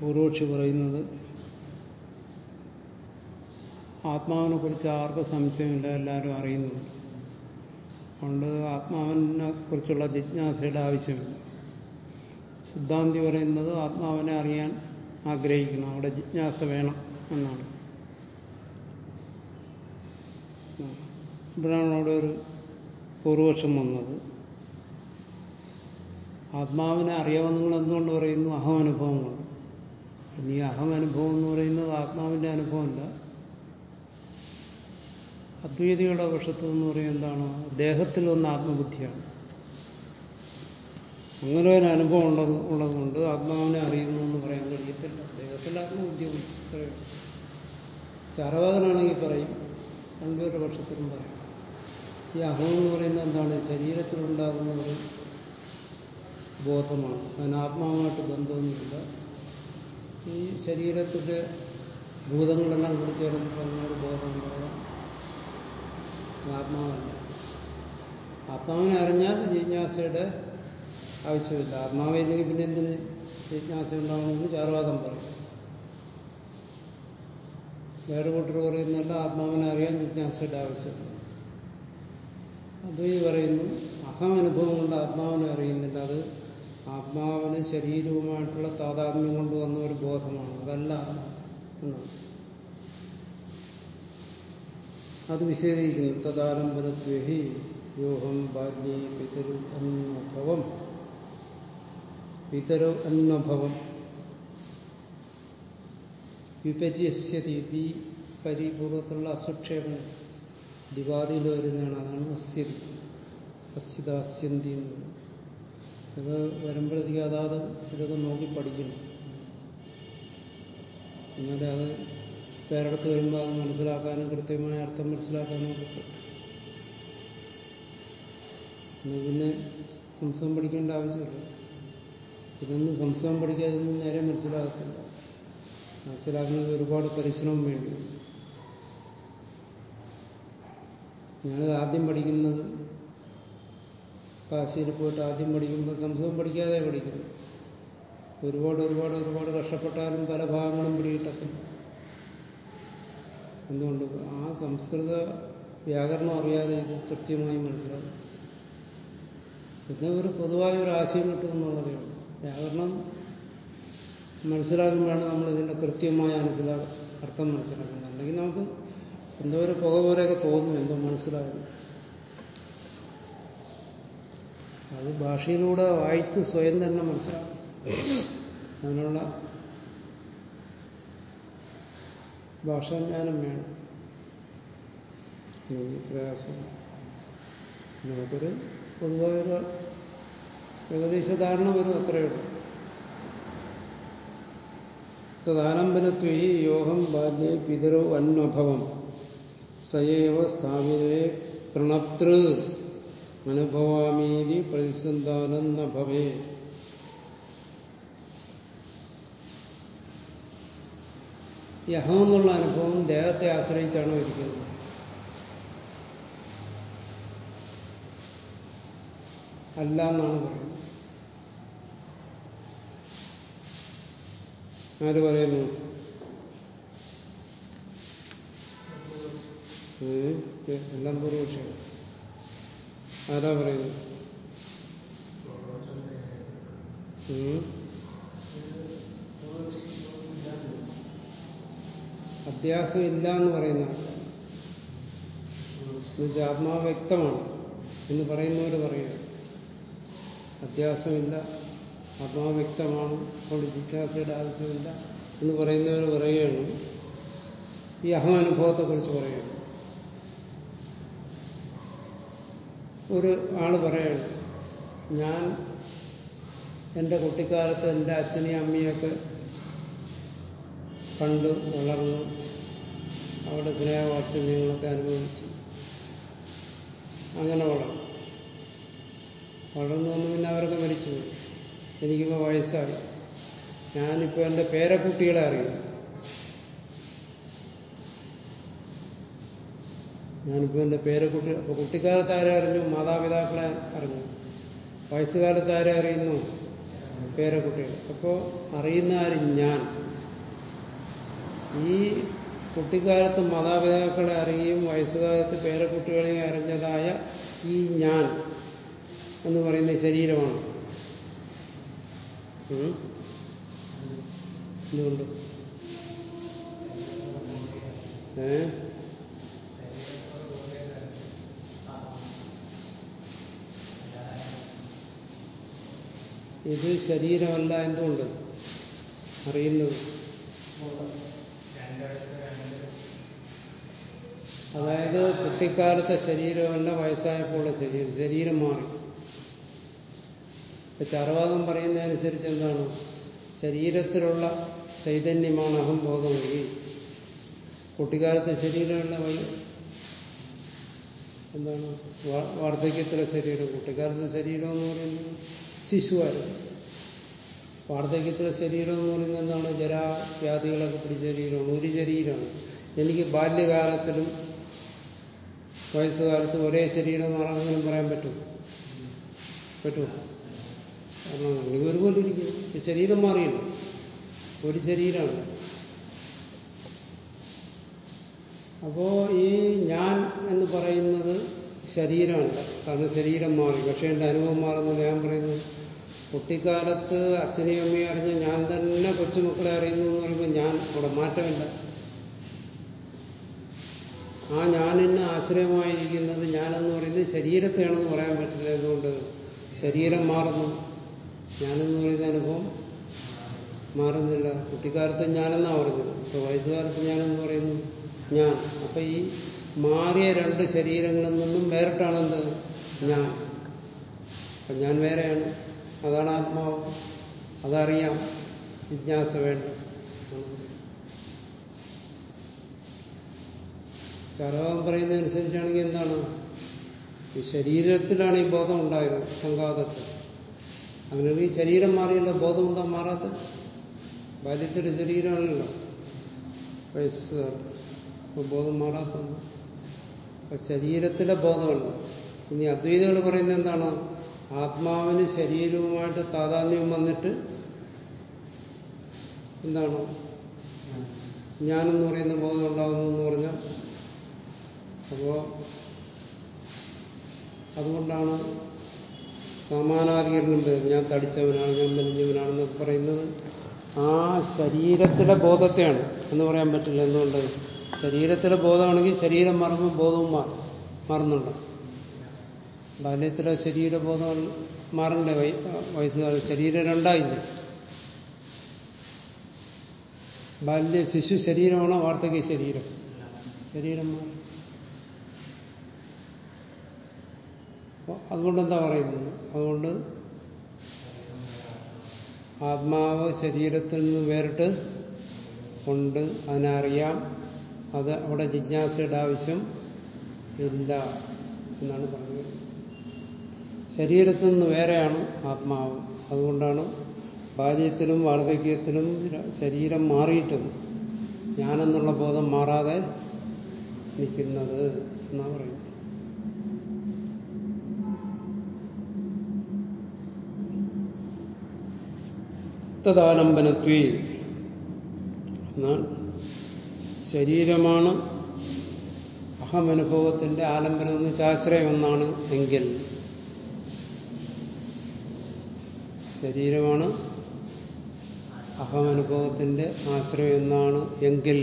പൂർവക്ഷി പറയുന്നത് ആത്മാവിനെ കുറിച്ച് ആർക്കും സംശയമില്ല എല്ലാവരും അറിയുന്നുണ്ട്. അതുകൊണ്ട് ആത്മാവിനെ കുറിച്ചുള്ള ജിജ്ഞാസയുടെ ആവശ്യമില്ല. സിദ്ധാന്തി പറയുന്നത് ആത്മാവിനെ അറിയാൻ ആഗ്രഹിക്കണം. അവിടെ ജിജ്ഞാസ വേണം എന്നാണ്. ഇവിടെയാണ് അവിടെ ഒരു പൂർവക്ഷം വന്നത്. ആത്മാവിനെ അറിയാമെന്ന് നിങ്ങൾ എന്തുകൊണ്ട് പറയുന്നു? അഹമനുഭവം കൊണ്ട് ഇനി അഹമനുഭവം എന്ന് പറയുന്നത് ആത്മാവിന്റെ അനുഭവമല്ല. അദ്വൈതികളുടെ പക്ഷത്ത് എന്ന് പറയുന്നത് എന്താണ്? ദേഹത്തിൽ വന്ന ആത്മബുദ്ധിയാണ്. അങ്ങനെ ഒരു അനുഭവം ഉള്ളത് ഉള്ളതുകൊണ്ട് ആത്മാവിനെ അറിയുന്നു എന്ന് പറയാൻ കഴിയത്തില്ല. ദേഹത്തിൽ ആത്മബുദ്ധി ചാരവാകനാണെങ്കിൽ പറയും രണ്ടുപേരുടെ പക്ഷത്തിലും പറയും. ഈ അഹം എന്ന് പറയുന്നത് എന്താണ്? ശരീരത്തിലുണ്ടാകുന്ന ഒരു ബോധമാണ്. അതിന് ആത്മാവുമായിട്ട് ബന്ധമൊന്നുമില്ല. ഈ ശരീരത്തിന്റെ ഭൂതങ്ങളെല്ലാം കൂടി ചേർന്നപ്പോൾ അതിനോട് ഒരു ബോധം ഉണ്ടാകാം ആത്മാവല്ല. ആത്മാവിനെ അറിഞ്ഞാൽ ജിജ്ഞാസയുടെ ആവശ്യമില്ല. ആത്മാവില്ലെങ്കിൽ പിന്നെ എന്തിന് ജിജ്ഞാസ ഉണ്ടാകുമെന്ന് ചാർവാകം പറയും. വേറെ കൂട്ടർ പറയുന്നല്ല ആത്മാവിനെ അറിയാൻ ജിജ്ഞാസയുടെ ആവശ്യമില്ല. അദ്വൈതി പറയുന്നു അഹം അനുഭവം കൊണ്ട് ആത്മാവിനെ അറിയുന്നില്ല. അത് ആത്മാവിന് ശരീരവുമായിട്ടുള്ള താതാത്മ്യം കൊണ്ടുവന്ന ഒരു ബോധമാണ്. അതല്ല അത് വിശദീകരിക്കുന്നു. തദാരംഭരത്വഹി യോഹം ബാല്യേ പിതരു അന്നഭവം. പിതരു അന്നഭവം. വിഭജ്യസ്യതി ഈ പരിപൂർവത്തിലുള്ള അസുക്ഷേപം ദിവാദിയിൽ വരുന്നതാണ്. അതാണ് അസ്യതി. അസ്യതാസ്യന്തി എന്ന്. ഇത് വരുമ്പോഴത്തേക്ക് അതാത് ഇതൊക്കെ നോക്കി പഠിക്കണം. എന്നാലേ അത് വേറെടുത്ത് വരുമ്പോൾ അത് മനസ്സിലാക്കാനും കൃത്യമായ അർത്ഥം മനസ്സിലാക്കാനും ഒക്കെ പറ്റും. പിന്നെ സംസ്കൃതം പഠിക്കേണ്ട ആവശ്യമില്ല. ഇതൊന്നും സംസ്കൃതം പഠിക്കാതെ ഇതൊന്നും നേരെ മനസ്സിലാകത്തില്ല. മനസ്സിലാക്കുന്നത് ഒരുപാട് പരിശ്രമം വേണ്ടി ഞാനത് ആദ്യം പഠിക്കുന്നത് കാശിയിൽ പോയിട്ട് ആദ്യം പഠിക്കുമ്പോൾ സംസ്കൃതം പഠിക്കാതെ പഠിക്കുന്നു. ഒരുപാട് ഒരുപാട് ഒരുപാട് കഷ്ടപ്പെട്ടാലും പല ഭാഗങ്ങളും പിടികിട്ടത്തില്ല. എന്തുകൊണ്ട്? ആ സംസ്കൃത വ്യാകരണം അറിയാതെ ഇത് കൃത്യമായി മനസ്സിലാവും പിന്നെ ഒരു പൊതുവായ ഒരു ആശയം കിട്ടും എന്നുള്ളതേ ഉള്ളൂ. വ്യാകരണം മനസ്സിലാക്കുമ്പോഴാണ് നമ്മൾ ഇതിന്റെ കൃത്യമായ മനസ്സിലാ അർത്ഥം മനസ്സിലാക്കുന്നത്. അല്ലെങ്കിൽ നമുക്ക് എന്തോ ഒരു പുക പോലെയൊക്കെ തോന്നും എന്തോ മനസ്സിലാകുന്നു അത് ഭാഷയിലൂടെ വായിച്ച് സ്വയം തന്നെ മനസ്സിലാക്കും. അതിനുള്ള ഭാഷാജ്ഞാനം വേണം. പ്രയാസം. നമുക്കൊരു പൊതുവായൊരു ഏകദേശ ധാരണ വരും അത്രയേ ഉള്ളൂ. തദാലംബനത്വേ യോഹം ബാല്യേ പിതരോ അന്വഭവം സയവ സ്ഥാപിതേ പ്രണപ്തൃ. അനുഭവാമീതി പ്രതിസന്ധാനം ന ഭവേ. ഈ അഹം അനുഭവം ദേഹത്തെ ആശ്രയിച്ചാണ് ഇരിക്കുന്നത്? അല്ല എന്നാണ് പറയുന്നത്. ആര് പറയുന്നു? എല്ലാം പൂർവപക്ഷം ആരാ പറയുന്നത്? അധ്യാസം ഇല്ല എന്ന് പറയുന്ന എന്നുവെച്ചാൽ ആത്മാവ് വ്യക്തമാണ്. എന്ന് പറയുന്നവർ പറയുക. അധ്യാസമില്ല ആത്മാവ് വ്യക്തമാണ്. അപ്പോൾ ജിജ്ഞാസയുടെ ആവശ്യമില്ല. എന്ന് പറയുന്നവർ പറയുകയാണ്. ഈ അഹമനുഭവത്തെക്കുറിച്ച് പറയുകയാണ്. ഒരു ആൾ പറയാണ് ഞാൻ എന്റെ കുട്ടിക്കാലത്ത് എന്റെ അച്ഛനെയും അമ്മയൊക്കെ കണ്ടു വളർന്നു. അവിടെ സ്നേഹവാത്സല്യങ്ങളൊക്കെ അനുഭവിച്ചു. അങ്ങനെ വളർന്നു. വളർന്നു വന്ന് പിന്നെ അവരൊക്കെ മരിച്ചു എനിക്കിപ്പോൾ വയസ്സായി. ഞാനിപ്പോൾ എന്റെ പേരക്കുട്ടികളെ അറിയുന്നു. ഞാനിപ്പോൾ എന്റെ പേരക്കുട്ടി അപ്പൊ കുട്ടിക്കാലത്ത് ആരെ അറിഞ്ഞു? മാതാപിതാക്കളെ അറിഞ്ഞു. വയസ്സുകാലത്ത് ആരെ അറിയുന്നു? പേരെ പേരക്കുട്ടികൾ അപ്പോൾ അറിയുന്ന ആരും ഞാൻ. ഈ കുട്ടിക്കാലത്ത് മാതാപിതാക്കളെ അറിയുകയും വയസ്സുകാലത്ത് പേരക്കുട്ടികളെയും അറിഞ്ഞതായ ഈ ഞാൻ എന്ന് പറയുന്ന ശരീരമാണ്? എന്തുകൊണ്ട്? ഏ? ഇത് ശരീരമല്ല എന്തുകൊണ്ട്? അറിയുന്നത്. അതായത് കുട്ടിക്കാലത്തെ ശരീരമല്ല വയസ്സായപ്പോഴുള്ള ശരീരം ശരീരം മാറി. ചർവാദം പറയുന്നതനുസരിച്ച് എന്താണ്? ശരീരത്തിലുള്ള ചൈതന്യമാണ് അഹംബോധമെങ്കിൽ കുട്ടിക്കാലത്തെ ശരീരമല്ല എന്താണ്? വാർദ്ധക്യത്തിലെ ശരീരം. കുട്ടിക്കാലത്തെ ശരീരം എന്ന് പറയുന്നത് ശിശുവായിരുന്നു വാർദ്ധക്യത്തിലെ ശരീരം എന്ന് പറയുന്നത് എന്താണ് ജരാവ്യാധികളൊക്കെ പിടിച്ച ശരീരമാണ് ഒരു ശരീരമാണ്. എനിക്ക് ബാല്യകാലത്തിലും വയസ്സുകാലത്തും ഒരേ ശരീരം എന്ന് ആണെങ്കിലും പറയാൻ പറ്റും പറ്റുമോ? കാരണം നിങ്ങൾ ഒരുപോലെ ഇരിക്കും ശരീരം മാറിയില്ല. ഒരു ശരീരമാണ്. അപ്പോ ഈ ഞാൻ എന്ന് പറയുന്നത് ശരീരമല്ല. കാരണം ശരീരം മാറി. പക്ഷേ എന്റെ അനുഭവം മാറുന്നില്ല ഞാൻ പറയുന്നത് കുട്ടിക്കാലത്ത് അച്ഛനെയും അമ്മയും അറിഞ്ഞ് ഞാൻ തന്നെ കൊച്ചുമക്കളെ അറിയുന്നു എന്ന് പറയുമ്പോൾ ഞാൻ അവിടെ മാറ്റമില്ല. ആ ഞാനിന് ആശ്രയമായിരിക്കുന്നത് ഞാനെന്ന് പറയുന്നത് ശരീരത്തെയാണെന്ന് പറയാൻ പറ്റില്ല എന്തുകൊണ്ട്? ശരീരം മാറുന്നു. ഞാനെന്ന് പറയുന്ന അനുഭവം മാറുന്നില്ല. കുട്ടിക്കാലത്ത് ഞാനെന്നാ പറഞ്ഞത്? ഇപ്പൊ വയസ്സുകാലത്ത് ഞാനെന്ന് പറയുന്നു ഞാൻ. അപ്പൊ ഈ മാറിയ രണ്ട് ശരീരങ്ങളിൽ നിന്നും വേറിട്ടാണെന്ത്? ഞാൻ. അപ്പൊ ഞാൻ വേറെയാണ്. അതാണ് ആത്മാവ്. അതറിയാം. ജിജ്ഞാസ വേണ്ട. ചരകം പറയുന്നതനുസരിച്ചാണെങ്കിൽ എന്താണ്? ഈ ശരീരത്തിലാണ് ഈ ബോധം ഉണ്ടായത് സംഘാതത്തിൽ. അങ്ങനെയാണെങ്കിൽ ശരീരം മാറിയല്ലോ ബോധം എന്താ മാറാത്ത? ബാല്യത്തിന്റെ ശരീരമാണല്ലോ. വയസ്സ് അപ്പൊ ബോധം മാറാത്ത ശരീരത്തിലെ ബോധമുണ്ട് ഇനി അദ്വൈതകൾ പറയുന്നത് എന്താണ്? ആത്മാവിന് ശരീരവുമായിട്ട് താതാത്മ്യം വന്നിട്ട് എന്താണ്? ഞാനെന്ന് പറയുന്ന ബോധം ഉണ്ടാകുന്നു എന്ന് പറഞ്ഞാൽ അപ്പോ അതുകൊണ്ടാണ് സമാനാധികരണം ഞാൻ തടിച്ചവനാണ് ഞാൻ മെലിഞ്ഞവനാണെന്നൊക്കെ പറയുന്നത് ആ ശരീരത്തിലെ ബോധത്തെയാണ്. എന്ന് പറയാൻ പറ്റില്ല എന്തുകൊണ്ട്? ശരീരത്തിലെ ബോധമാണെങ്കിൽ ശരീരം മറന്നും ബോധവും മാറും മാറുന്നുണ്ട്. ബാല്യത്തിലെ ശരീരബോധം മാറണ്ടേ വയ വയസ്സുകാലം ശരീരം രണ്ടായില്ലേ? ബാല്യ ശിശു ശരീരമാണോ വാർദ്ധക്യ ശരീരം? ശരീരം അതുകൊണ്ട് എന്താ പറയുന്നത്? അതുകൊണ്ട് ആത്മാവ് ശരീരത്തിൽ നിന്ന് വേറിട്ട് ഉണ്ട് അതിനറിയാം അത് അവിടെ ജിജ്ഞാസയുടെ ആവശ്യം ഇല്ല എന്നാണ് പറഞ്ഞത് ശരീരത്തിൽ നിന്ന് വേറെയാണ് ആത്മാവ്. അതുകൊണ്ടാണ് ബാല്യത്തിലും വാർദ്ധക്യത്തിലും ശരീരം മാറിയിട്ടും ഞാനെന്നുള്ള ബോധം മാറാതെ നിൽക്കുന്നത് എന്നാണ് പറയുന്നത്. തദാലംബനത്വേ എന്നാൽ ശരീരമാണ് അഹമനുഭവത്തിന്റെ ആലംബനം എന്ന് ശാസ്ത്രയൊന്നാണ് എങ്കിൽ ശരീരമാണ് അഹമനുഭവത്തിന്റെ ആശ്രയം എന്നാണ് എങ്കിൽ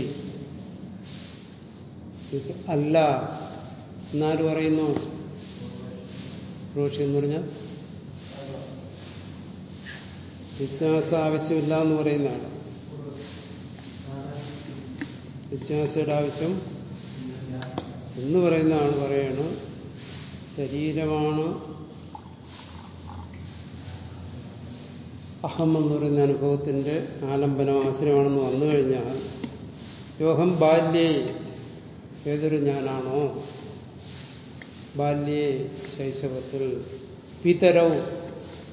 അല്ല. എന്നാര് പറയുന്നു? റോഷി എന്ന് പറഞ്ഞാൽ ജിജ്ഞാസ ആവശ്യമില്ല എന്ന് പറയുന്നതാണ് ജിജ്ഞാസയുടെ ആവശ്യം എന്ന് പറയുന്നതാണ് പറയണം ശരീരമാണ് അഹം എന്ന് പറയുന്ന അനുഭവത്തിന്റെ ആലംബനം ആശ്രയമാണെന്ന് വന്നു കഴിഞ്ഞാൽ യോഹം ബാല്യേ ഏതൊരു ഞാനാണോ ബാല്യേ ശൈശവത്തിൽ പിതരവും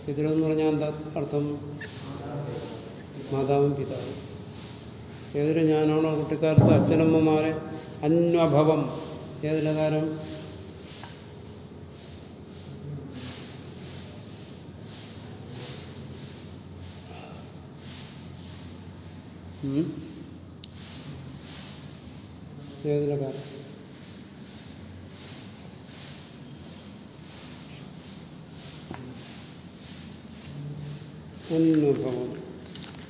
പിതരവെന്ന് പറഞ്ഞാൽ എന്താ അർത്ഥം? മാതാവും പിതാവും. ഏതൊരു ഞാനാണോ കുട്ടിക്കാലത്ത് അച്ഛനമ്മമാരെ അന്വഭവം. ഏതിലകാരം ഏതിലെ കാലം അനുഭവം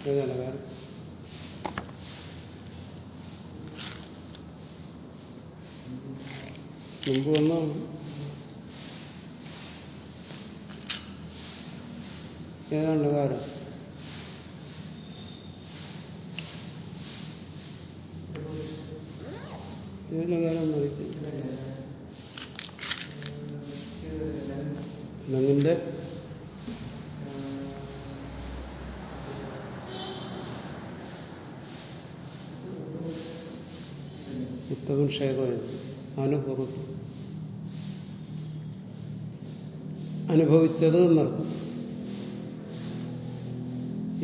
ഏതാണ് കാലം മുമ്പ് ഉത്തമൻ ക്ഷേത്രമായിരുന്നു അനുഭവം. അനുഭവിച്ചത് എന്നർത്ഥം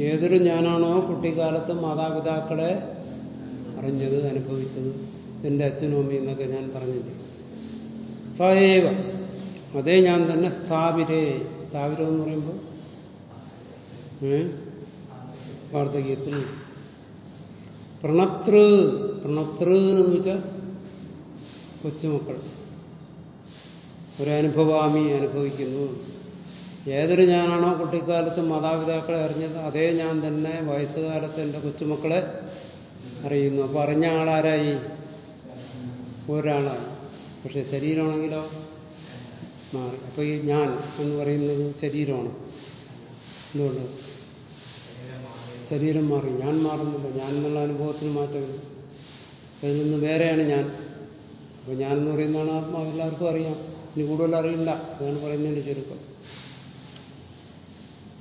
ഏതൊരു ഞാനാണോ കുട്ടിക്കാലത്ത് മാതാപിതാക്കളെ അറിഞ്ഞത് അനുഭവിച്ചത്? എന്റെ അച്ഛനും അമ്മയും എന്നൊക്കെ ഞാൻ പറഞ്ഞില്ലേ? സ്വയവ. അതേ ഞാൻ തന്നെ സ്ഥാപിരേ. സ്ഥാപിരം എന്ന് പറയുമ്പോൾ വാർദ്ധകീയത്തിൽ വാർദ്ധക്യത്തിൽ. പ്രണതൃ പ്രണതൃ എന്ന് വെച്ചാൽ കൊച്ചുമക്കൾ ഒരനുഭവാമി അനുഭവിക്കുന്നു. ഏതൊരു ഞാനാണോ കുട്ടിക്കാലത്ത് മാതാപിതാക്കളെ അറിഞ്ഞത് അതേ ഞാൻ തന്നെ വയസ്സുകാലത്ത് എന്റെ കൊച്ചുമക്കളെ അറിയുന്നു. അപ്പൊ അറിഞ്ഞ ആളാരായി? ഒരാളായി. പക്ഷെ ശരീരമാണെങ്കിലോ? മാറി. അപ്പൊ ഈ ഞാൻ എന്ന് പറയുന്നത് ശരീരമാണ്. എന്തുകൊണ്ട്? ശരീരം മാറി. ഞാൻ മാറുന്നില്ല. ഞാൻ എന്നുള്ള അനുഭവത്തിന് മാറ്റമില്ല. അതിൽ നിന്ന് വേറെയാണ് ഞാൻ. അപ്പൊ ഞാൻ എന്ന് പറയുന്നതാണ് ആത്മാവ്. എല്ലാവർക്കും അറിയാം. ഇനി കൂടുതൽ അറിയില്ല. അതാണ് പറയുന്നതിന്റെ ചുരുക്കം.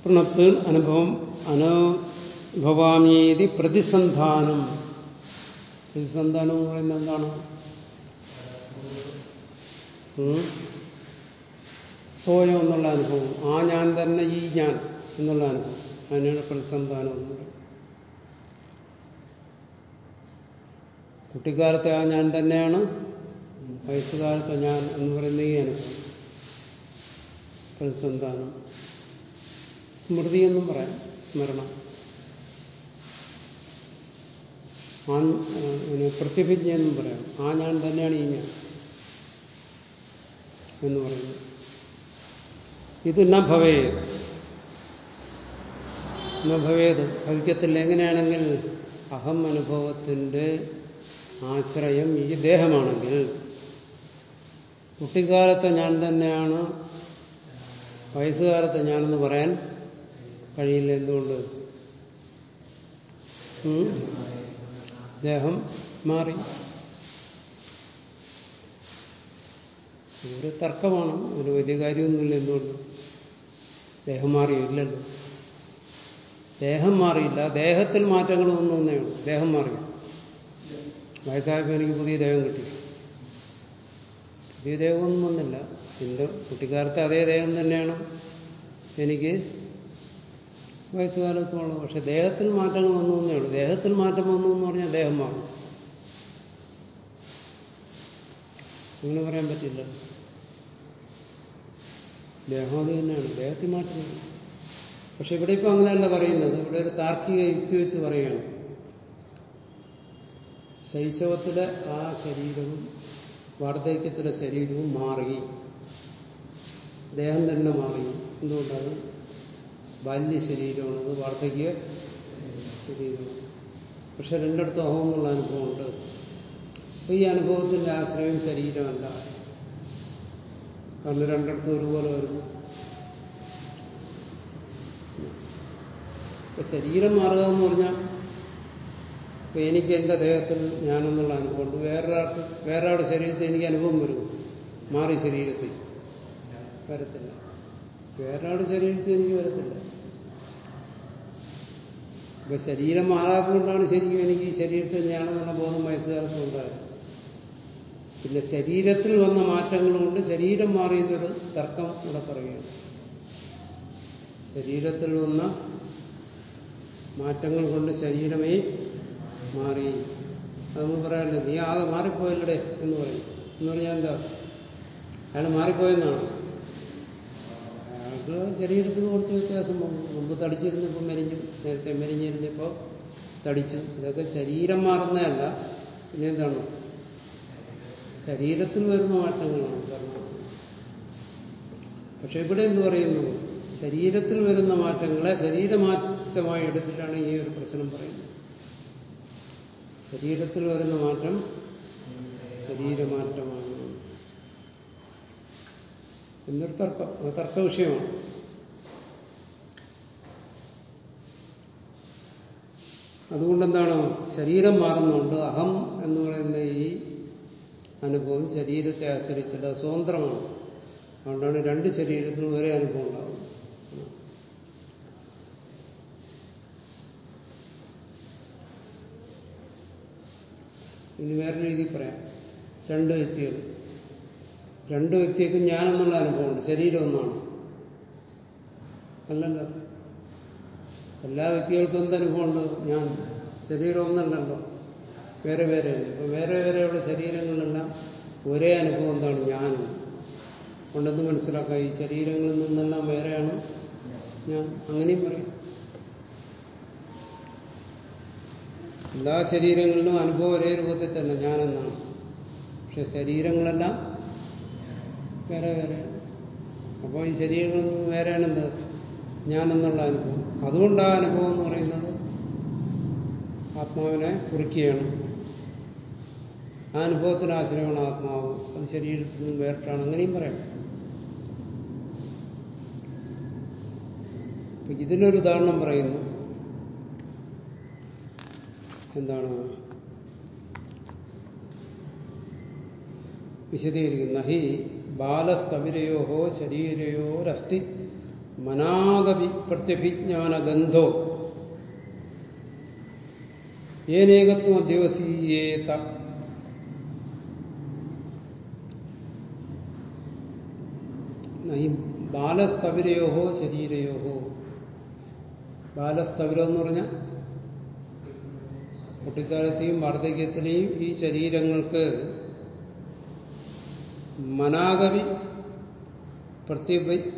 പ്രണത്ത് അനുഭവം അനുഭവാമീതി പ്രതിസന്ധാനം. പ്രതിസന്ധാനം എന്ന് പറയുന്നത് എന്താണ്? സ്വയം എന്നുള്ള അനുഭവം. ആ ഞാൻ തന്നെ ഈ ഞാൻ എന്നുള്ള അനുഭവം. അതിനാണ് പ്രതിസന്ധാനം എന്ന് പറയുന്നത്. കുട്ടിക്കാലത്തെ ആ ഞാൻ തന്നെയാണ്. വയസ്സുകാലത്തെ ഞാൻ എന്ന് പറയുന്ന ഈ അനുഭവം. പ്രതിസന്ധാനം സ്മൃതി എന്നും പറയാം. സ്മരണം. ആ പിന്നെ പ്രതിഭിജ്ഞ എന്നും പറയാം. ആ ഞാൻ തന്നെയാണ് ഈ ഞാൻ എന്ന് പറയുന്നത് ഇത് ന ഭവേത് ന ഭവേത് ഭവിക്കത്തില്ല. എങ്ങനെയാണെങ്കിൽ അഹം അനുഭവത്തിന്റെ ആശ്രയം ഈ ദേഹമാണെങ്കിൽ കുട്ടിക്കാലത്തെ ഞാൻ തന്നെയാണ് വയസ്സുകാലത്തെ ഞാനെന്ന് പറയാൻ കഴിയില്ല എന്തുകൊണ്ട്? ദേഹം മാറി. ഇതൊരു തർക്കമാണ്. ഒരു വലിയ കാര്യമൊന്നുമില്ല എന്തുകൊണ്ട്? ദേഹം മാറിയില്ലല്ലോ. ദേഹം മാറിയില്ല. ദേഹത്തിൽ എന്നേ ഉള്ളൂ. ദേഹം മാറി വയസ്സായപ്പോൾ എനിക്ക് പുതിയ ദേഹം കിട്ടി. പുതിയ ദേഹമൊന്നും വന്നില്ല. എന്റെ കുട്ടിക്കാലത്തെ അതേ ദേഹം തന്നെയാണ് എനിക്ക് വയസ്സുകാലത്തുമുള്ളത് പക്ഷെ ദേഹത്തിൽ മാറ്റങ്ങൾ വന്നു എന്നേ ഉള്ളൂ. ദേഹത്തിൽ മാറ്റം വന്നു എന്ന് പറഞ്ഞാൽ ദേഹം മാറും. അങ്ങനെ പറയാൻ പറ്റില്ല. ദേഹം അത് തന്നെയാണ്. ദേഹത്തിൽ മാറ്റം പക്ഷെ ഇവിടെ ഇപ്പൊ അങ്ങനെയല്ല പറയുന്നത്. ഇവിടെ ഒരു താർക്കിക യുക്തി വെച്ച് പറയുകയാണ്. ശൈശവത്തിലെ ആ ശരീരവും വാർദ്ധക്യത്തിലെ ശരീരവും മാറി. ദേഹം തന്നെ മാറി. എന്തുകൊണ്ടത് ബാല്യ ശരീരമാണത് വാർദ്ധക്യ ശരീരമാണ്. പക്ഷെ രണ്ടിടത്തും അഹോമുള്ള അനുഭവമുണ്ട്. അപ്പൊ ഈ അനുഭവത്തിന്റെ ആശ്രയം ശരീരമല്ല. കാരണം രണ്ടിടത്തും ഒരുപോലെ വരുന്നു. ശരീരം മാറുക എന്ന് പറഞ്ഞാൽ ഇപ്പൊ എനിക്ക് എന്റെ ദേഹത്തിൽ ഞാനെന്നുള്ള അനുഭവമുണ്ട് വേറൊരാൾക്ക് വേറൊരാളുടെ ശരീരത്തിൽ എനിക്ക് അനുഭവം വരും മാറി ശരീരത്തിൽ. വരത്തില്ല. വേറൊരാളുടെ ശരീരത്തിൽ എനിക്ക് വരത്തില്ല. ഇപ്പൊ ശരീരം മാറാത്തതുകൊണ്ടാണ് ശരിക്കും എനിക്ക് ഈ ശരീരത്തിൽ ഞാനെന്നുള്ള ബോധം വയസ്സുകാർക്ക് ഉണ്ടായത്. പിന്നെ ശരീരത്തിൽ വന്ന മാറ്റങ്ങൾ കൊണ്ട് ശരീരം മാറിയെന്നൊരു തർക്കം ഇവിടെ പറയുകയാണ്. ശരീരത്തിൽ വന്ന മാറ്റങ്ങൾ കൊണ്ട് ശരീരമേ മാറി. അതൊന്നും പറയാനില്ല. നീ ആകെ മാറിപ്പോയല്ലേ എന്ന് പറയും. എന്ന് പറഞ്ഞാൽ എന്താ? അയാൾ മാറിപ്പോയെന്നാണ്? അയാൾക്ക് ശരീരത്തിന് കുറച്ച് വ്യത്യാസം മുമ്പ് തടിച്ചിരുന്നപ്പോൾ മെരിഞ്ഞു നേരത്തെ മെലിഞ്ഞിരുന്നപ്പോൾ തടിച്ചു. ഇതൊക്കെ ശരീരം മാറുന്നതല്ല. പിന്നെ എന്താണ്? ശരീരത്തിൽ വരുന്ന മാറ്റങ്ങളാണ് കാരണം. പക്ഷെ ഇവിടെ എന്ത് പറയുന്നു? ശരീരത്തിൽ വരുന്ന മാറ്റങ്ങളെ ശരീരമാറ്റമായി എടുത്തിട്ടാണ് ഈ ഒരു പ്രശ്നം പറയുന്നത്. ശരീരത്തിൽ വരുന്ന മാറ്റം ശരീരമാറ്റമാണ്. എന്നൊരു തർക്കം തർക്ക വിഷയമാണ്. അതുകൊണ്ടെന്താണ് ശരീരം മാറുന്നുണ്ട് അഹം എന്ന് പറയുന്ന ഈ അനുഭവം ശരീരത്തെ ആശ്രയിച്ചില്ല സ്വതന്ത്രമാണ്. അതുകൊണ്ടാണ് രണ്ട് ശരീരത്തിനും ഒരേ അനുഭവം ഉണ്ടാകുന്നത് ഇനി വേറെ രീതിയിൽ പറയാം. രണ്ട് വ്യക്തികൾ. രണ്ട് വ്യക്തിക്കും ഞാനെന്നുള്ള അനുഭവമുണ്ട്. ശരീരം ഒന്നാണ്. അല്ലല്ലോ. എല്ലാ വ്യക്തികൾക്കും എന്തനുഭവമുണ്ട് ഞാൻ. ശരീരം ഒന്നല്ലല്ലോ. വേറെ വേറെ. ഇപ്പൊ വേറെ വേറെയുള്ള ശരീരങ്ങളിലെല്ലാം ഒരേ അനുഭവം എന്താണ്? ഞാൻ ഉണ്ടെന്ന് മനസ്സിലാക്കാം. ഈ ശരീരങ്ങളിൽ നിന്നെല്ലാം വേറെയാണ് ഞാൻ. അങ്ങനെയും പറയും. എല്ലാ ശരീരങ്ങളിലും അനുഭവം ഒരേ രൂപത്തിൽ തന്നെ ഞാനെന്നാണ്. പക്ഷെ ശരീരങ്ങളെല്ലാം വേറെ വേറെ. അപ്പോൾ ഈ ശരീരങ്ങളിൽ നിന്ന് വേറെയാണെന്ത്? ഞാനെന്നുള്ള അനുഭവം. അതുകൊണ്ട് ആ അനുഭവം എന്ന് പറയുന്നത് ആത്മാവിനെ കുറിക്കുകയാണ്. ആ അനുഭവത്തിന് ആശ്രയമാണ് ആത്മാവ്. അത് ശരീരത്തിൽ നിന്ന് വേറിട്ടാണ്. അങ്ങനെയും പറയാം. ഇതിനൊരു ഉദാഹരണം പറയുന്നു. എന്താണ്? വിശദീകരിക്കുന്ന ഹി ബാലസ്തവിരയോഹോ ശരീരയോരസ്തി മനാഗവി പ്രത്യഭിജ്ഞാനഗന്ധോ. ഏനേകത്വം അധ്യവസീയേത ബാലസ്തവിരയോഹോ ശരീരയോഹോ. ബാലസ്തവിരം എന്ന് പറഞ്ഞാൽ കുട്ടിക്കാലത്തെയും വാർദ്ധക്യത്തിലെയും ഈ ശരീരങ്ങൾക്ക് മനാഗവി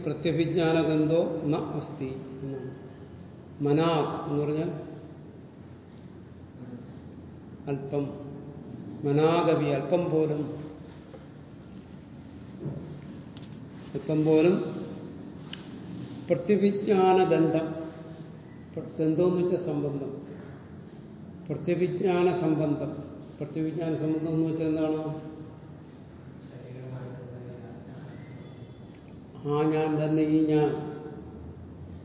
പ്രത്യഭിജ്ഞാനഗന്ധോ ന അസ്തി എന്നാണ്. മനാ എന്ന് പറഞ്ഞാൽ അല്പം മനാഗവി അല്പം പോലും അല്പം പോലും പ്രത്യഭിജ്ഞാനഗന്ധം ഗന്ധം എന്ന് വെച്ചാൽ സംബന്ധം. പ്രത്യഭിജ്ഞാന സംബന്ധം പ്രത്യവിജ്ഞാന സംബന്ധം എന്ന് വെച്ചാൽ എന്താണ്? ആ ഞാൻ തന്നെ ഈ ഞാൻ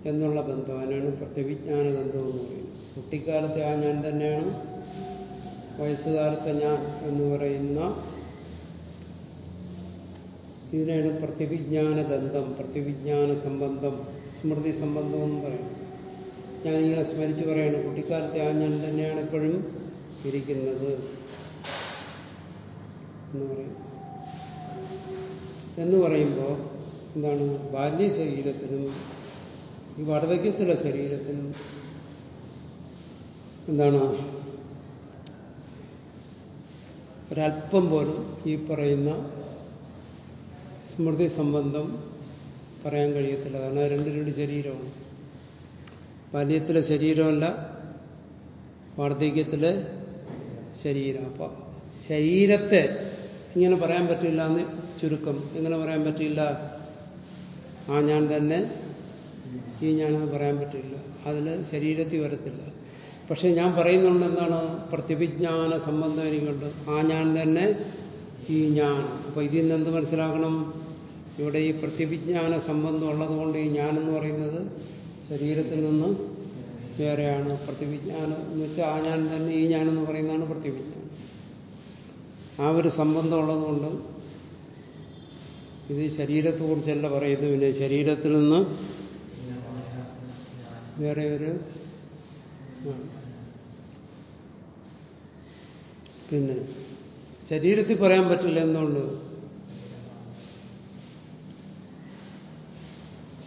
എന്നുള്ള ബന്ധം. അതിനാണ് പ്രത്യവിജ്ഞാന ബന്ധം എന്ന് പറയുന്നത്. കുട്ടിക്കാലത്തെ ആ ഞാൻ തന്നെയാണ് വയസ്സുകാലത്തെ ഞാൻ എന്ന് പറയുന്ന ഇതിനാണ് പ്രത്യവിജ്ഞാന ഗന്ധം പ്രത്യവിജ്ഞാന സംബന്ധം സ്മൃതി സംബന്ധം എന്ന് പറയും ഞാനിങ്ങനെ സ്മരിച്ചു പറയാണ്. കുട്ടിക്കാലത്തെ ആ ഞാൻ തന്നെയാണ് എപ്പോഴും ഇരിക്കുന്നത്. എന്ന് പറയും. എന്ന് പറയുമ്പോൾ എന്താണ്? ബാല്യ ശരീരത്തിനും ഈ വാർദ്ധക്യത്തിലെ ശരീരത്തിനും എന്താണ്? ഒരല്പം പോലും ഈ പറയുന്ന സ്മൃതി സംബന്ധം പറയാൻ കഴിയത്തില്ല. കാരണം രണ്ട് രണ്ട് ശരീരമാണ്. ബാല്യത്തിലെ ശരീരമല്ല വാർദ്ധക്യത്തിലെ ശരീരം. അപ്പൊ ശരീരത്തെ ഇങ്ങനെ പറയാൻ പറ്റില്ല എന്ന് ചുരുക്കം. എങ്ങനെ പറയാൻ പറ്റില്ല? ആ ഞാൻ തന്നെ ഈ ഞാനെന്ന് പറയാൻ പറ്റില്ല. അതിൽ ശരീരത്തിൽ വരത്തില്ല. പക്ഷെ ഞാൻ പറയുന്നുണ്ട് എന്താണ്? പ്രത്യഭിജ്ഞാന സംബന്ധം എനിക്കുണ്ട് ആ ഞാൻ തന്നെ ഈ ഞാൻ. അപ്പൊ ഇതിൽ നിന്ന് എന്ത് മനസ്സിലാക്കണം ഇവിടെ ഈ പ്രത്യഭിജ്ഞാന സംബന്ധം ഉള്ളതുകൊണ്ട് ഈ ഞാനെന്ന് പറയുന്നത് ശരീരത്തിൽ നിന്ന് വേറെയാണ് പ്രതിവിജ്ഞാനം. എന്ന് വെച്ചാൽ ആ ഞാൻ തന്നെ ഈ ഞാനെന്ന് പറയുന്നതാണ് പ്രതിവിജ്ഞാനം. ആ ഒരു സംബന്ധം ഉള്ളതുകൊണ്ട് ഇത് ശരീരത്തെക്കുറിച്ചല്ല പറയുന്നത്. പിന്നെ ശരീരത്തിൽ നിന്ന് വേറെ ഒരു പിന്നെ ശരീരത്തിൽ പറയാൻ പറ്റില്ല എന്തുകൊണ്ട്?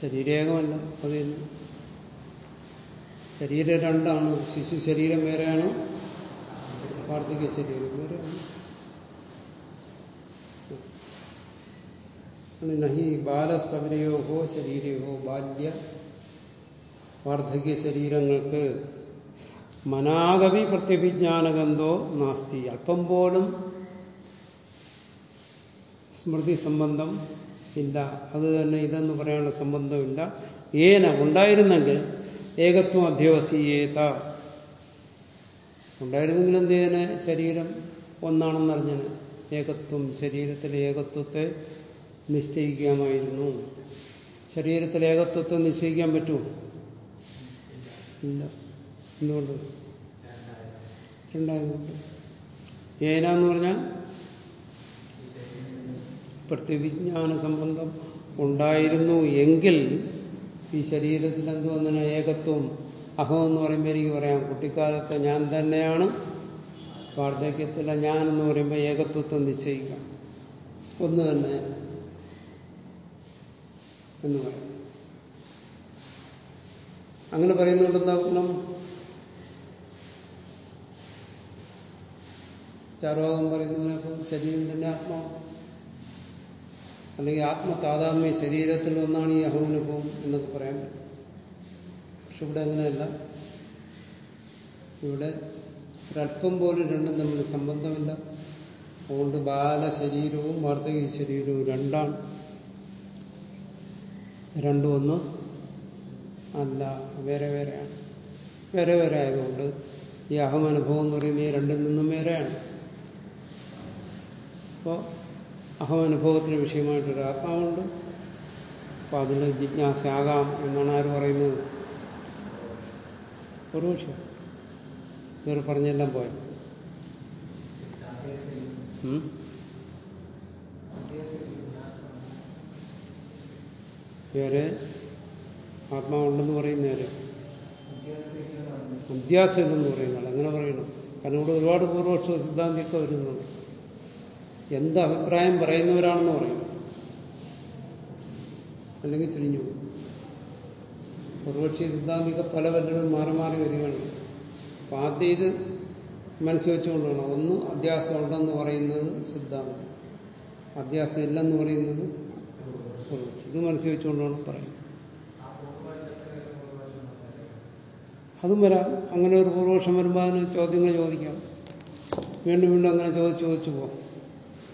ശരീരേകമല്ല അത് തന്നെ ശരീരം രണ്ടാണ്. ശിശു ശരീരം വേറെയാണ്. വാർദ്ധക്യ ശരീരം വേറെയാണ്. നഹി ബാലസ്തവരയോഹോ ശരീരയോഹോ ബാല്യ വാർദ്ധക്യ ശരീരങ്ങൾക്ക് മനാഗവി പ്രത്യഭിജ്ഞാനഗന്ധോ നാസ്തി. അല്പം പോലും സ്മൃതി സംബന്ധം ഇല്ല. അത് തന്നെ ഇതെന്ന് പറയാനുള്ള സംബന്ധമില്ല. ഏന ഉണ്ടായിരുന്നെങ്കിൽ ഏകത്വം അധ്യവസീയേത. ഉണ്ടായിരുന്നെങ്കിൽ എന്ത് ചെയ്യനെ ശരീരം ഒന്നാണെന്നറിഞ്ഞന്. ഏകത്വം ശരീരത്തിലെ ഏകത്വത്തെ നിശ്ചയിക്കാമായിരുന്നു. ശരീരത്തിലെ ഏകത്വത്തെ നിശ്ചയിക്കാൻ പറ്റുമോ ഇല്ല. എന്തുകൊണ്ട്? രണ്ടായതുകൊണ്ട് പറഞ്ഞാൽ? പ്രത്യവിജ്ഞാന സംബന്ധം ഉണ്ടായിരുന്നു. എങ്കിൽ ഈ ശരീരത്തിൽ എന്ത് വന്നതിന് ഏകത്വം അഹം എന്ന് പറയുമ്പോൾ എനിക്ക് പറയാം കുട്ടിക്കാലത്തെ ഞാൻ തന്നെയാണ് വാർദ്ധക്യത്തിലെ ഞാൻ എന്ന് പറയുമ്പോൾ ഏകത്വത്വം നിശ്ചയിക്കാം ഒന്ന് തന്നെ എന്ന് പറയും. അങ്ങനെ പറയുന്നുണ്ട് എന്താ ചാർവാകം പറയുന്നതിനപ്പം ശരീരം തന്നെ ആത്മാവ്. അല്ലെങ്കിൽ ആത്മതാതാത്മ്യ ശരീരത്തിൽ ഒന്നാണ് ഈ അഹോനുഭവം എന്നൊക്കെ പറയാൻ പക്ഷെ ഇവിടെ അങ്ങനെയല്ല. ഇവിടെ ഒരല്പം പോലും രണ്ടും തമ്മിൽ സംബന്ധമില്ല. അതുകൊണ്ട് ബാല ശരീരവും വാർദ്ധക്യ ശരീരവും രണ്ടാണ്. രണ്ടും ഒന്ന് അല്ല. വേറെ വേറെയാണ്. വേറെ വേറെ ആയതുകൊണ്ട് ഈ അഹമനുഭവം എന്ന് പറയുന്നത് ഈ രണ്ടിൽ നിന്നും വേറെയാണ്. അപ്പോൾ അഹമനുഭവത്തിന് വിഷയമായിട്ടൊരു ആത്മാവുണ്ട്. അപ്പൊ അതിൽ ജിജ്ഞാസയാകാം എന്നാണ് ആര് പറയുന്നത്? ഒരു പക്ഷേ ഇവർ പറഞ്ഞെല്ലാം പോയ? വേറെ ആത്മാവുണ്ടെന്ന് പറയുന്നവര് അധ്യാസില്ലെന്ന് പറയുന്നത് അങ്ങനെ പറയണം. കാരണം ഇവിടെ ഒരുപാട് പൂർവപക്ഷ സിദ്ധാന്തിയൊക്കെ വരുന്നുണ്ട്. എന്ത് അഭിപ്രായം പറയുന്നവരാണെന്ന് പറയും. അല്ലെങ്കിൽ തിരിഞ്ഞു പൂർവക്ഷി സിദ്ധാന്തിക പല പലരും മാറി മാറി വരികയാണ്. അപ്പൊ ആദ്യം ഇത് മനസ്സിൽ വെച്ചുകൊണ്ടാണ്. ഒന്ന് അധ്യാസം ഉണ്ടെന്ന് പറയുന്നത് സിദ്ധാന്തം. അധ്യാസം ഇല്ലെന്ന് പറയുന്നത് ഇത് മനസ്സിൽ വെച്ചുകൊണ്ടാണ് പറയുന്നത്. അതും വരാം. അങ്ങനെ ഒരു പൂർവക്ഷം വരുമ്പോൾ അതിന് ചോദ്യങ്ങൾ ചോദിക്കാം. വീണ്ടും വീണ്ടും അങ്ങനെ ചോദിച്ചു ചോദിച്ചു പോകാം.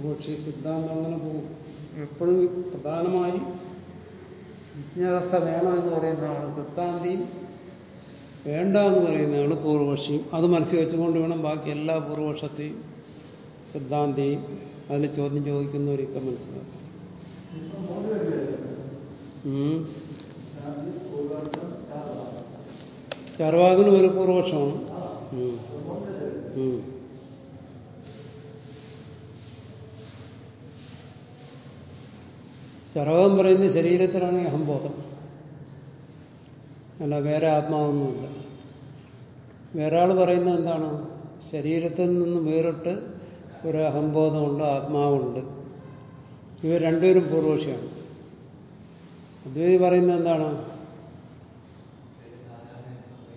പൂർവക്ഷി സിദ്ധാന്തം അങ്ങനെ പോകും. എപ്പോഴും പ്രധാനമായി ജിജ്ഞാസ എന്ന് പറയുന്നതാണ്. സിദ്ധാന്തി വേണ്ട എന്ന് പറയുന്നതാണ് പൂർവപക്ഷിയും അത് മനസ്സിൽ വെച്ചുകൊണ്ട് വേണം ബാക്കി എല്ലാ പൂർവപക്ഷത്തെയും സിദ്ധാന്തിയും അതിന് ചോദ്യം ചോദിക്കുന്നവരൊക്കെ മനസ്സിലാക്കും. ചാർവാകനും ഒരു പൂർവപക്ഷമാണ് ചറകം പറയുന്നത് ശരീരത്തിലാണ് ഈ അഹംബോധം. അല്ല വേറെ ആത്മാവൊന്നുമില്ല. വേറെ ആൾ പറയുന്നത് എന്താണ്? ശരീരത്തിൽ നിന്ന് വേറിട്ട് ഒരു അഹംബോധമുണ്ട് ആത്മാവുണ്ട്. ഇവർ രണ്ടുപേരും പൂർവക്ഷിയാണ് അദ്വൈതി പറയുന്നത് എന്താണ്?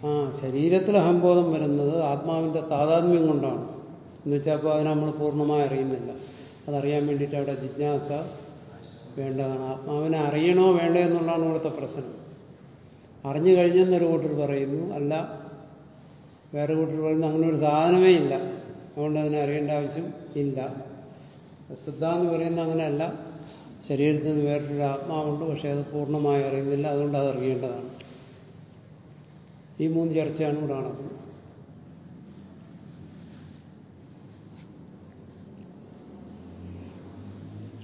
ആ ശരീരത്തിൽ അഹംബോധം വരുന്നത് ആത്മാവിന്റെ താതാത്മ്യം കൊണ്ടാണ്. എന്ന് വെച്ചാൽ അപ്പോൾ അതിനെ നമ്മൾ പൂർണമായി അറിയുന്നില്ല. അതറിയാൻ വേണ്ടിയിട്ട് അവിടെ ജിജ്ഞാസ വേണ്ടതാണ്. ആത്മാവിനെ അറിയണോ വേണ്ടോ എന്നുള്ളതാണ് ഇവിടുത്തെ പ്രശ്നം. അറിഞ്ഞു കഴിഞ്ഞെന്നൊരു കൂട്ടർ പറയുന്നു. അല്ല വേറെ കൂട്ടർ പറയുന്നു അങ്ങനെ ഒരു സാധനമേ ഇല്ല. അതുകൊണ്ട് അതിനെ അറിയേണ്ട ആവശ്യം ഇല്ല. സിദ്ധാന്ന് പറയുന്ന അങ്ങനെയല്ല. ശരീരത്തിൽ നിന്ന് വേറൊരു ആത്മാവുണ്ട് പക്ഷേ അത് പൂർണമായി അറിയുന്നില്ല. അതുകൊണ്ട് അത് അറിയേണ്ടതാണ്. ഈ മൂന്ന് ചർച്ചയാണ് ഇവിടെ നടക്കുന്നത്.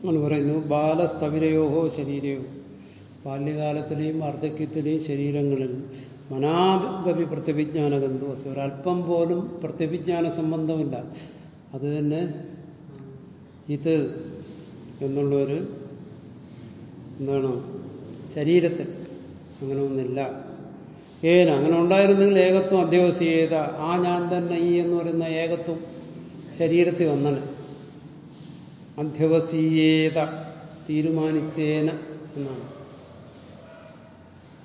എന്ന് പറയുന്നു. ബാലസ്തവിരയോഹോ ശരീരയോ. ബാല്യകാലത്തിലെയും വാർദ്ധക്യത്തിലെയും ശരീരങ്ങളിൽ മനാഗമി പ്രത്യഭിജ്ഞാന ഗന്ധോസ് ഒരല്പം പോലും പ്രത്യഭിജ്ഞാന സംബന്ധമില്ല. അത് തന്നെ ഇത് എന്നുള്ളൊരു എന്താണ്? ശരീരത്തിൽ അങ്ങനെ ഒന്നില്ല. ഏന അങ്ങനെ ഉണ്ടായിരുന്നെങ്കിൽ ഏകത്വം അധ്യവസിയേത. ആ ഞാൻ തന്നെ ഈ എന്ന് പറയുന്ന ഏകത്വം ശരീരത്തിൽ വന്നനെ അധ്യവസീയേത തീരുമാനിച്ചേന എന്നാണ്.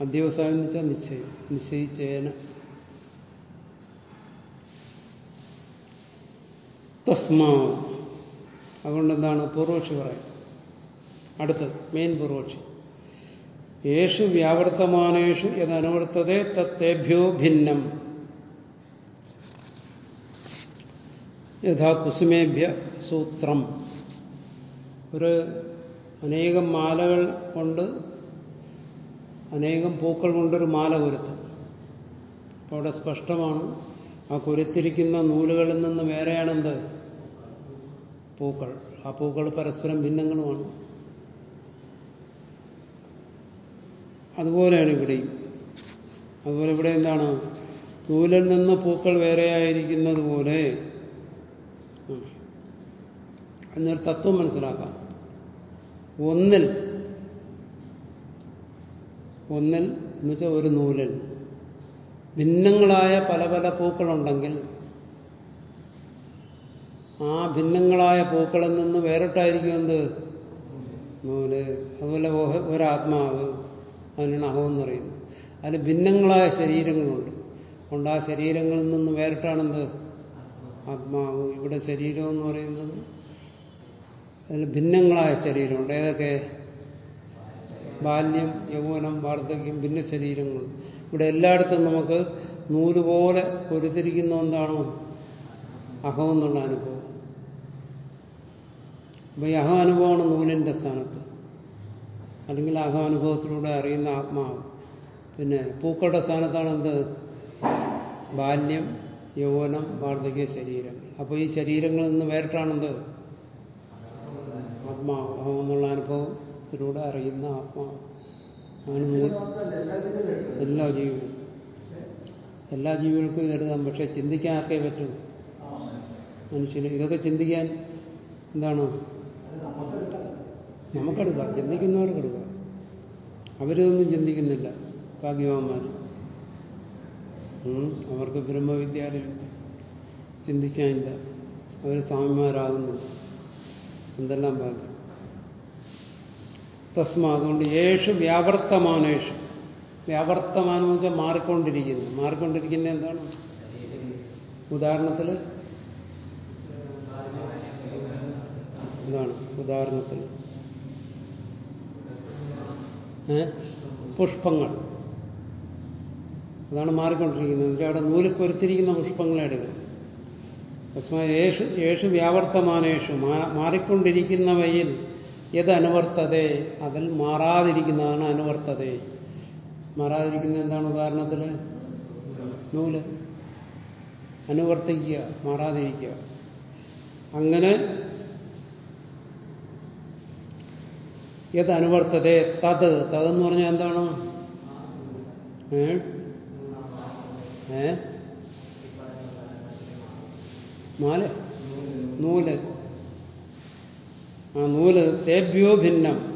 അധ്യവസായം എന്ന് വെച്ചാൽ നിശ്ചയം നിശ്ചയിച്ചേന. തസ്മാ അതുകൊണ്ട് എന്താണ് പൂർവക്ഷി പറയും. അടുത്തത് മെയിൻ പൂർവക്ഷി യേശു വ്യാവർത്തമാനേഷു യഥനുവർത്തതേ തത്തേഭ്യോ ഭിന്നം. യഥാ കുസുമേഭ്യ സൂത്രം. ഒരു അനേകം മാലകൾ കൊണ്ട് അനേകം പൂക്കൾ കൊണ്ടൊരു മാല കൊരുത്തും. അപ്പോൾ അവിടെ സ്പഷ്ടമാണ് ആ കൊരുത്തിരിക്കുന്ന നൂലുകളിൽ നിന്ന് വേറെയാണെന്ത്? പൂക്കൾ. ആ പൂക്കൾ പരസ്പരം ഭിന്നങ്ങളുമാണ്. അതുപോലെയാണ് ഇവിടെയും. അതുപോലെ ഇവിടെ എന്താണ്? നൂലിൽ നിന്ന് പൂക്കൾ വേറെയായിരിക്കുന്നത് പോലെ എന്നൊരു തത്വം മനസ്സിലാക്കാം. ഒന്നിൽ. ഒന്നിൽ എന്നുവെച്ചാൽ ഒരു നൂലിൽ. ഭിന്നങ്ങളായ പല പല പൂക്കളുണ്ടെങ്കിൽ ആ ഭിന്നങ്ങളായ പൂക്കളിൽ നിന്ന് വേറിട്ടായിരിക്കും എന്ത്? നൂൽ. അതുപോലെ ഒരാത്മാവ് അതിനാണ് അഹം എന്ന് പറയുന്നത് അതിന് ഭിന്നങ്ങളായ ശരീരങ്ങളുണ്ട്. അതുകൊണ്ട് ആ ശരീരങ്ങളിൽ നിന്ന് വേറിട്ടാണെന്ത്? ആത്മാവ്. ഇവിടെ ശരീരം എന്ന് പറയുന്നത് അതിൽ ഭിന്നങ്ങളായ ശരീരമുണ്ട്. ഏതൊക്കെ? ബാല്യം യൗവനം വാർദ്ധക്യം ഭിന്ന ശരീരങ്ങൾ ഇവിടെ എല്ലായിടത്തും നമുക്ക് നൂലുപോലെ പൊരുത്തിരിക്കുന്ന എന്താണോ അഹം എന്നുള്ള അനുഭവം. അപ്പൊ ഈ അഹം അനുഭവമാണ് നൂലിന്റെ സ്ഥാനത്ത്. അല്ലെങ്കിൽ അഹം അനുഭവത്തിലൂടെ അറിയുന്ന ആത്മാവ്. പിന്നെ പൂക്കളുടെ സ്ഥാനത്താണ് എന്ത്? ബാല്യം യൗവനം വാർദ്ധക്യ ശരീരം അപ്പോൾ ഈ ശരീരങ്ങളിൽ നിന്ന് വേറിട്ടാണെന്ത് ആത്മാവ് അഹം എന്നുള്ള അനുഭവത്തിലൂടെ അറിയുന്ന ആത്മാവ്. അങ്ങനെ എല്ലാ ജീവികളും എല്ലാ ജീവികൾക്കും ഇതെടുക്കാം പക്ഷെ ചിന്തിക്കാൻ ആർക്കേ പറ്റൂ? മനുഷ്യന് ഇതൊക്കെ ചിന്തിക്കാൻ എന്താണ്? നമുക്കെടുക്കാം. ചിന്തിക്കുന്നവർക്ക് എടുക്കാം. അവരിതൊന്നും ചിന്തിക്കുന്നില്ല. ഭാഗ്യവാന്മാർ അവർക്ക് ബ്രഹ്മവിദ്യാലയമില്ല ചിന്തിക്കാനില്ല അവർ സ്വാമിമാരാകുന്നു എന്തെല്ലാം ഭാഗ്യം? തസ്മ അതുകൊണ്ട് വ്യാവർത്തമാനേഷു വ്യാവർത്തമാനം എന്ന് വെച്ചാൽ മാറിക്കൊണ്ടിരിക്കുന്നു. മാറിക്കൊണ്ടിരിക്കുന്ന എന്താണ്? ഉദാഹരണത്തിൽ എന്താണ്? ഉദാഹരണത്തിൽ. പുഷ്പങ്ങൾ. അതാണ് മാറിക്കൊണ്ടിരിക്കുന്നത്. എന്നുവെച്ചാൽ അവിടെ നൂൽ കൊരുത്തിരിക്കുന്ന പുഷ്പങ്ങളെ എടുക്കുക. യേശു യേശു വ്യാവർത്തമാനേഷു. മാറിക്കൊണ്ടിരിക്കുന്നവയിൽ ഏത് അനുവർത്തതേ. അതിൽ മാറാതിരിക്കുന്നതാണ് അനുവർത്തതേ. മാറാതിരിക്കുന്ന എന്താണ് ഉദാഹരണത്തിൽ നൂൽ. അനുവർത്തിക്കുക മാറാതിരിക്കുക. അങ്ങനെ ഏത് അനുവർത്തതേ തത്. എന്ന് പറഞ്ഞാൽ എന്താണ്? ഏ? മാല. നൂൽ. ആ നൂൽ തേഭ്യോ ഭിന്നം.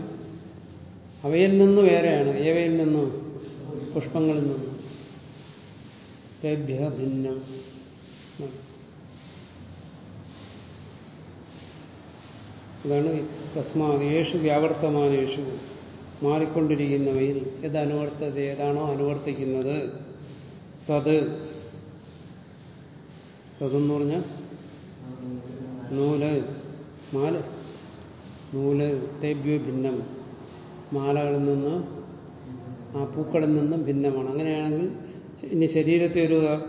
അവയിൽ നിന്ന് വേറെയാണ്. ഏവയിൽ നിന്ന്? പുഷ്പങ്ങളിൽ നിന്ന്. തേഭ്യ ഭിന്നം. അതാണ് തസ്മാത്. യേശു വ്യാവർത്തമാനേഷു. മാറിക്കൊണ്ടിരിക്കുന്നവയിൽ ഏത് അനുവർത്തത ഏതാണോ അനുവർത്തിക്കുന്നത്. തത്. തതെന്ന് പറഞ്ഞാൽ നൂൽ. മാല. നൂൽ തേബ്യോ ഭിന്നം. മാലകളിൽ നിന്ന് ആ പൂക്കളിൽ നിന്നും ഭിന്നമാണ്. അങ്ങനെയാണെങ്കിൽ ഇനി ശരീരത്തെ ഒരു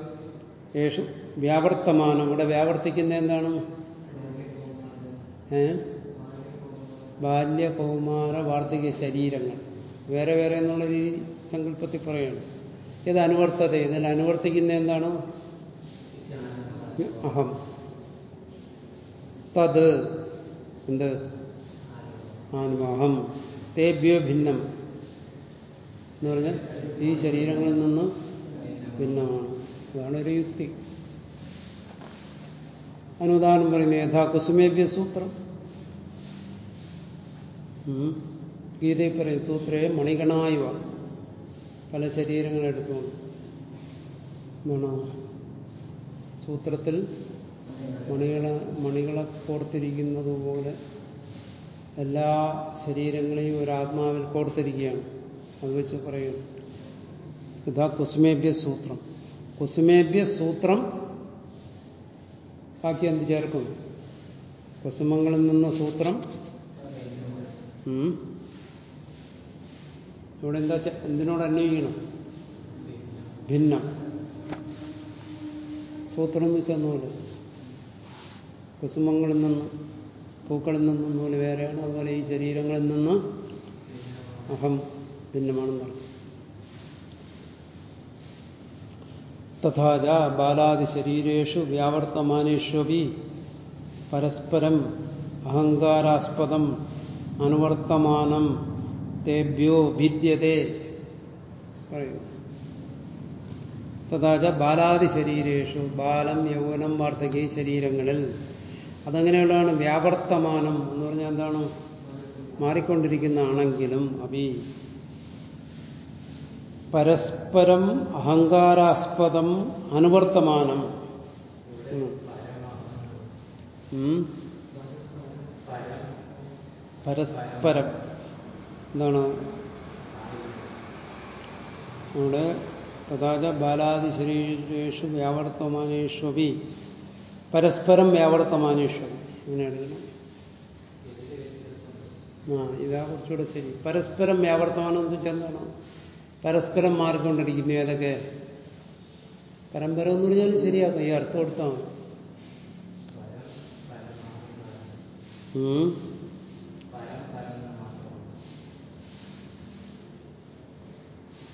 യേശു വ്യാവർത്തമാനം. ഇവിടെ വ്യാവർത്തിക്കുന്ന എന്താണ്? ഏ? ബാല്യ കൗമാര ശരീരങ്ങൾ. വേറെ വേറെ എന്നുള്ള രീതി സങ്കല്പത്തിൽ പറയാണ്. ഇത് അനുവർത്തത. ഇതിൽ അനുവർത്തിക്കുന്ന എന്താണ്? അഹം. തത്. എന്ത്? ആനുവാഹം തേഭ്യോ ഭിന്നം. എന്ന് പറഞ്ഞാൽ ഈ ശരീരങ്ങളിൽ നിന്ന് ഭിന്നമാണ്. അതാണ് ഒരു യുക്തി. അനുദാനം പറയുന്നത് യഥാ കുസുമേഭ്യ സൂത്രം. ഗീതയിൽ പറയും സൂത്രയെ മണികണായുവ. പല ശരീരങ്ങളെടുത്തുകൊണ്ട് എന്താണ് സൂത്രത്തിൽ മണികളെ മണികളെ കോർത്തിരിക്കുന്നത് പോലെ എല്ലാ ശരീരങ്ങളെയും ഒരു ആത്മാവിൽ കോർത്തിരിക്കുകയാണ്. അത് വെച്ച് പറയുന്നു ഇതാ കുസുമേഭ്യ സൂത്രം. കുസുമേഭ്യ സൂത്രം ബാക്കി എന്ത് ചേർക്കും? കുസുമങ്ങളിൽ നിന്ന് സൂത്രം. ഇവിടെ എന്താ എന്തിനോട് അന്വയിക്കണം ഭിന്നം. സൂത്രം എന്ന് വെച്ചാൽ കുസുമങ്ങളിൽ നിന്ന്. പൂക്കളിൽ നിന്നും നൂൽ വേറെയാണ് അതുപോലെ ഈ ശരീരങ്ങളിൽ നിന്ന് അഹം ഭിന്നമാണെന്ന് പറഞ്ഞു. തഥാച ബാലാദി ശരീരേഷു വ്യാവർത്തമാനേഷ്വപി പരസ്പരം അഹങ്കാരാസ്പദം അനുവർത്തമാനം തേഭ്യോ ഭിദ്യതേ പറയൂ തഥാച ബാലാദി ശരീരേഷു ബാലം യൗവനം വാർദ്ധക്യ ശരീരങ്ങളിൽ അതങ്ങനെയുള്ളതാണ് വ്യാവർത്തമാനം എന്ന് പറഞ്ഞാൽ എന്താണ്? മാറിക്കൊണ്ടിരിക്കുന്നതാണെങ്കിലും അഭി. പരസ്പരം അഹങ്കാരാസ്പദം അനുവർത്തമാനം. പരസ്പരം. എന്താണ്? നമ്മുടെ തഥാച ബാലാദി വ്യാവർത്തമാനേഷു വ്യാവർത്തമാനേഷ്വപി പരസ്പരം വ്യാവർത്തമാനേഷ്വപി ഇങ്ങനെയാണ് ആ ഇതാ കുറച്ചുകൂടെ ശരി. പരസ്പരം വ്യാവർത്തമാനം എന്ന് വെച്ചാൽ എന്താണ്? പരസ്പരം മാറിക്കൊണ്ടിരിക്കുന്നു ഏതൊക്കെ? പരമ്പര എന്ന് പറഞ്ഞാൽ ശരിയാക്കാം. ഈ അർത്ഥം കൊടുത്താൽ.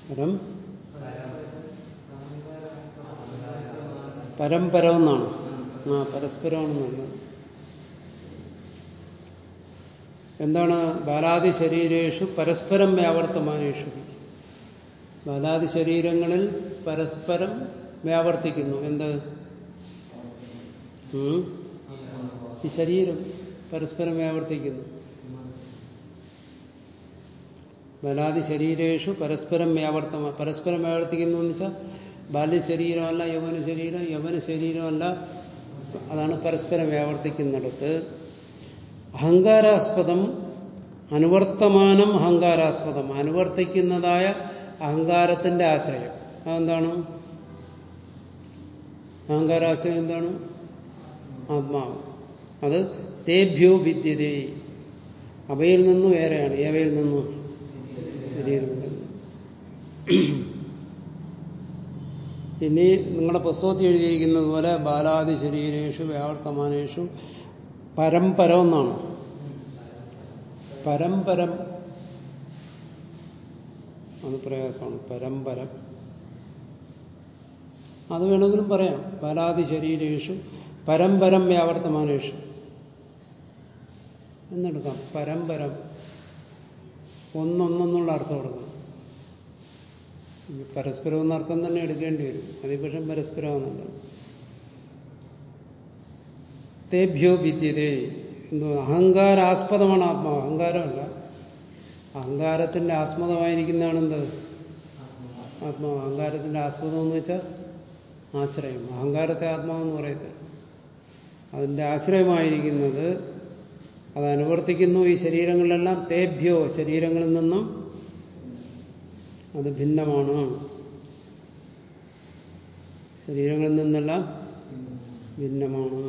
പരം? പരമ്പര എന്നാണ്. ആ പരസ്പരമാണെന്നുള്ളത് എന്താണ്? ബാലാദി ശരീരേഷു പരസ്പരം വ്യാവർത്തമാനേഷു. ബാലാദി ശരീരങ്ങളിൽ പരസ്പരം വ്യാവർത്തിക്കുന്നു. എന്ത്? ഈ ശരീരം പരസ്പരം വ്യാവർത്തിക്കുന്നു. ബലാദി ശരീരേഷു പരസ്പരം വ്യാവർത്തമ പരസ്പരം വ്യാവർത്തിക്കുന്നു എന്ന് വെച്ചാൽ ബാല്യ ശരീരമല്ല യവന ശരീരം. യവന ശരീരമല്ല അതാണ് പരസ്പരം വ്യാവർത്തിക്കുന്നിടത്ത്. അഹങ്കാരാസ്പദം അനുവർത്തമാനം അഹങ്കാരാസ്പദം അനുവർത്തിക്കുന്നതായ അഹങ്കാരത്തിന്റെ ആശ്രയം. അതെന്താണ്? അഹങ്കാരാശ്രയം എന്താണ്? ആത്മാവ്. അത് തേഭ്യോ വിദ്യതേ. അവയിൽ നിന്ന് വേറെയാണ്. ഏവയിൽ നിന്നും? ശരീരമുണ്ട് ഇനി നിങ്ങളുടെ പുസ്തകത്തിൽ എഴുതിയിരിക്കുന്നത് പോലെ ബാലാദി ശരീരേഷു വ്യാവർത്തമാനേഷു പരമ്പര ഒന്നാണ് പരമ്പരം അത് പ്രയാസമാണ്. പരമ്പരം അത് വേണമെങ്കിലും പറയാം. ബാലാദി ശരീരേഷു പരമ്പരം വ്യാവർത്തമാനേഷു. എന്നെടുക്കാം. പരമ്പരം ഒന്നൊന്നെന്നുള്ള അർത്ഥം കൊടുക്കണം ഈ പരസ്പരം എന്ന അർത്ഥം തന്നെ എടുക്കേണ്ടി വരും. അതിപക്ഷം പരസ്പരമാണല്ല തേഭ്യോ വിദ്യതേ എന്തോ അഹങ്കാരാസ്പദമാണ് ആത്മാവ്. അഹങ്കാരമല്ല. അഹങ്കാരത്തിന്റെ ആസ്പദമായിരിക്കുന്നതാണ് എന്ത് ആത്മാവ്. അഹങ്കാരത്തിന്റെ ആസ്പദം എന്ന് വെച്ചാൽ ആശ്രയം. അഹങ്കാരത്തെ ആത്മാവെന്ന് പറയത്തില്ല. അതിന്റെ ആശ്രയമായിരിക്കുന്നത് അത് അനുവർത്തിക്കുന്നു ഈ ശരീരങ്ങളിലെല്ലാം തേഭ്യോ ശരീരങ്ങളിൽ നിന്നും അത് ഭിന്നമാണ്. ശരീരങ്ങളിൽ നിന്നെല്ലാം ഭിന്നമാണ്.